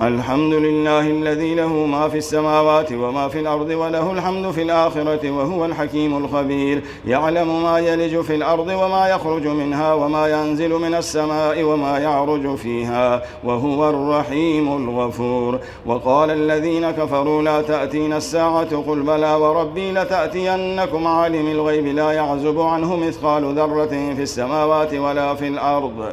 الحمد لله الذي له ما في السماوات وما في الأرض وله الحمد في الآخرة وهو الحكيم الخبير. يعلم ما يلج في الأرض وما يخرج منها وما ينزل من السماء وما يعرج فيها وهو الرحيم الغفور. وقال الذين كفروا لا تأتين الساعة قل بلى وربي لتأتينكم عالم الغيب لا يعزب عنه مثقال ذرة في السماوات ولا في الأرض.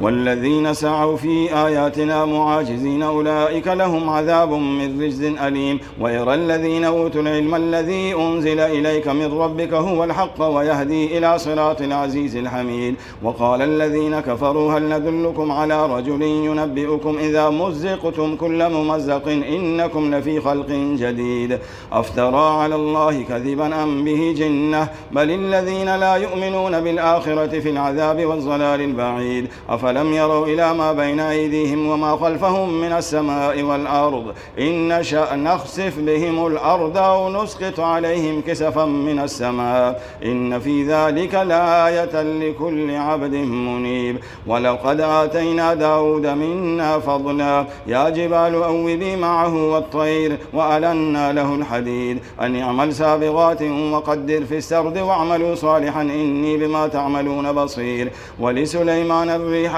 والذين سعوا في آياتنا معاجزين أولئك لهم عذاب من رجز أليم. ويرى الذين أوتوا العلم الذي أنزل إليك من ربك هو الحق ويهدي إلى صراط العزيز الحميد. وقال الذين كفروا هل ندلكم على رجل ينبئكم إذا مزقتم كل ممزق إنكم لفي خلق جديد. أفترى على الله كذبا أم به جنة؟ بل الذين لا يؤمنون بالآخرة في العذاب والضلال البعيد. أف أفلم يروا إلى ما بين أيديهم وما خلفهم من السماء والأرض. إن نشأ نخسف بهم الأرض أو نسقط عليهم كسفا من السماء. إن في ذلك لآية لكل عبد منيب. ولقد آتينا داود منا فضلا. يا جبال أوبي معه والطير وألنا له الحديد. أن يعمل سابغات وقدر في السرد واعملوا صالحا إني بما تعملون بصير. ولسليمان الريح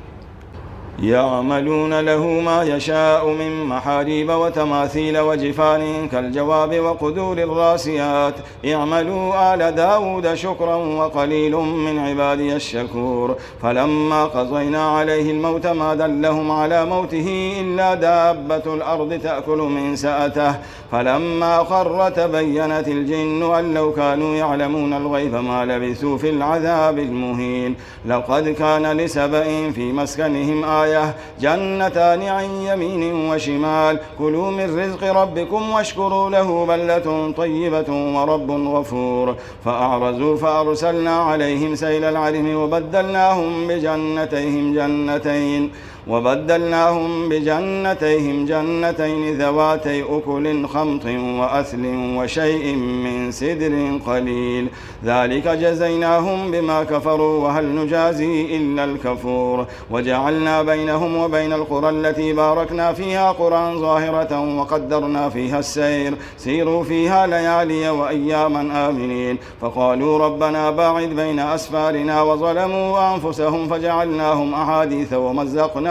يعملون له ما يشاء من محاريب وتماثيل وجفان كالجواب وقدور الراسيات. اعملوا آل داود شكرا وقليل من عبادي الشكور. فلما قضينا عليه الموت ما دلهم على موته إلا دابة الأرض تأكل من سأته. فلما خر تبينت الجن أن لو كانوا يعلمون الغيب ما لبثوا في العذاب المهين. لقد كان لسبإ في مسكنهم آية جنتان عن يمين وشمال. كلوا من رزق ربكم واشكروا له بلة طيبة ورب غفور. فأعرزوا فأرسلنا عليهم سيل العرم وبدلناهم بجنتيهم جنتين. وبدلناهم بجنتيهم جنتين ذواتي أكل خمط وأثل وشيء من سدر قليل. ذلك جزيناهم بما كفروا وهل نجازي إلا الكفور. وجعلنا بينهم وبين القرى التي باركنا فيها قرى ظاهرة وقدرنا فيها السير. سيروا فيها ليالي وأياما آمنين. فقالوا ربنا باعد بين أسفارنا وظلموا أنفسهم فجعلناهم أحاديث ومزقنا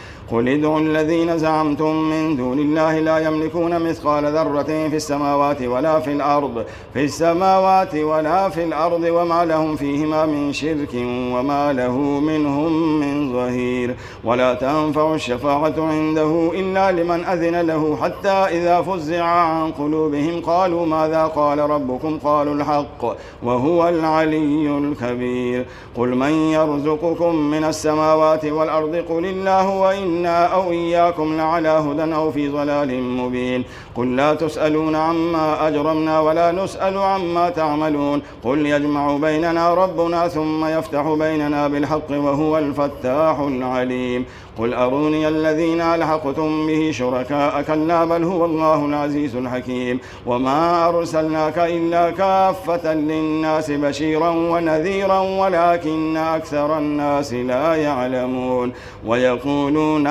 قل ادعوا الذين زعمتم من دون الله لا يملكون مثقال ذرة في السماوات ولا في الأرض في السماوات ولا في الأرض وما لهم فيهما من شرك وما له منهم من ظهير. ولا تنفع الشفاعة عنده إلا لمن أذن له حتى إذا فزع عن قلوبهم قالوا ماذا قال ربكم؟ قالوا الحق وهو العلي الكبير. قل من يرزقكم من السماوات والأرض قل الله وإن إنا أو إياكم لعلى هدى أو في ضلال مبين. قل لا تسألون عما أجرمنا ولا نسأل عما تعملون. قل يجمع بيننا ربنا ثم يفتح بيننا بالحق وهو الفتاح العليم. قل أروني الذين ألحقتم به شركاء كلا بل هو الله العزيز الحكيم. وما أرسلناك إلا كافة للناس بشيرا ونذيرا ولكن أكثر الناس لا يعلمون. ويقولون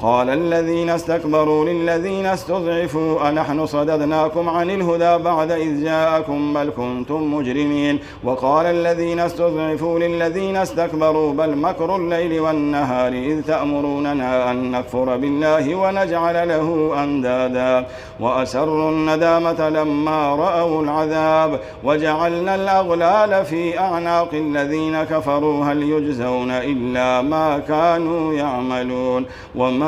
قال الذين استكبروا للذين استضعفوا أنحن صددناكم عن الهدى بعد إذ جاءكم بل كنتم مجرمين وقال الذين استضعفوا للذين استكبروا بل مكر الليل والنهار إذ تأمروننا أن نكفر بالله ونجعل له أندادا وأسروا الندامة لما رأوا العذاب وجعلنا الأغلال في أعناق الذين كفروا هل يجزون إلا ما كانوا يعملون وما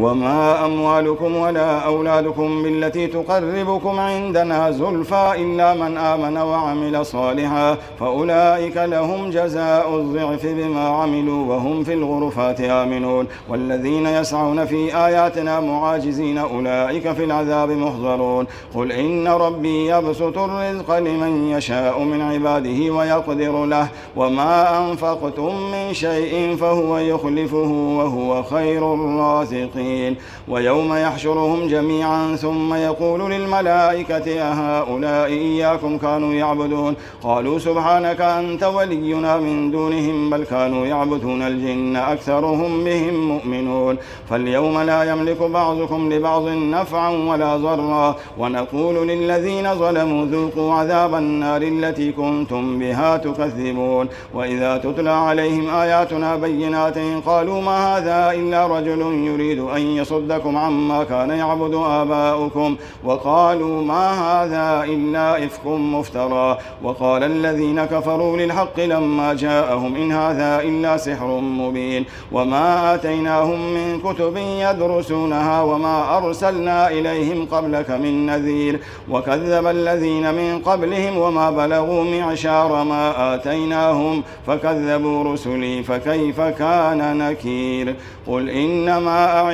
وما أموالكم ولا أولادكم بالتي تقربكم عندنا زلفى إلا من آمن وعمل صالحا فأولئك لهم جزاء الضعف بما عملوا وهم في الغرفات آمنون والذين يسعون في آياتنا معاجزين أولئك في العذاب محضرون قل إن ربي يبسط الرزق لمن يشاء من عباده ويقدر له وما أنفقتم من شيء فهو يخلفه وهو خير الرازقين الظالمين. ويوم يحشرهم جميعا ثم يقول للملائكة أهؤلاء إياكم كانوا يعبدون؟ قالوا سبحانك أنت ولينا من دونهم بل كانوا يعبدون الجن أكثرهم بهم مؤمنون. فاليوم لا يملك بعضكم لبعض نفعا ولا ضرا. ونقول للذين ظلموا ذوقوا عذاب النار التي كنتم بها تكذبون. وإذا تتلى عليهم آياتنا بينات قالوا ما هذا إلا رجل يريد أن يصدكم عما كان يعبد آباؤكم وقالوا ما هذا إلا إفك مفترى وقال الذين كفروا للحق لما جاءهم إن هذا إلا سحر مبين وما آتيناهم من كتب يدرسونها وما أرسلنا إليهم قبلك من نذير وكذب الذين من قبلهم وما بلغوا معشار ما آتيناهم فكذبوا رسلي فكيف كان نكير قل إنما أعز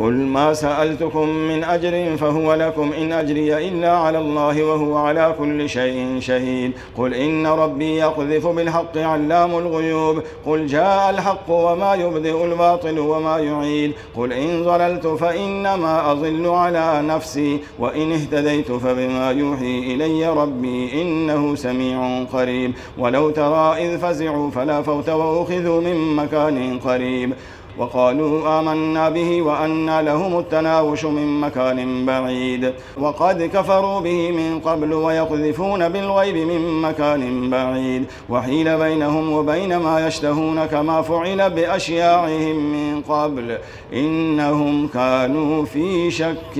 قل ما سألتكم من أجر فهو لكم إن أجري إلا على الله وهو على كل شيء شهيد. قل إن ربي يقذف بالحق علام الغيوب. قل جاء الحق وما يبدئ الباطل وما يعيد. قل إن ضللت فإنما أضل على نفسي. وإن اهتديت فبما يوحي إلي ربي إنه سميع قريب. ولو ترى إذ فزعوا فلا فوت وأخذوا من مكان قريب. وقالوا آمنا به وأنى لهم التناوش من مكان بعيد. وقد كفروا به من قبل ويقذفون بالغيب من مكان بعيد. وحيل بينهم وبين ما يشتهون كما فعل بأشياعهم من قبل. إنهم كانوا في شك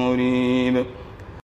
مريب.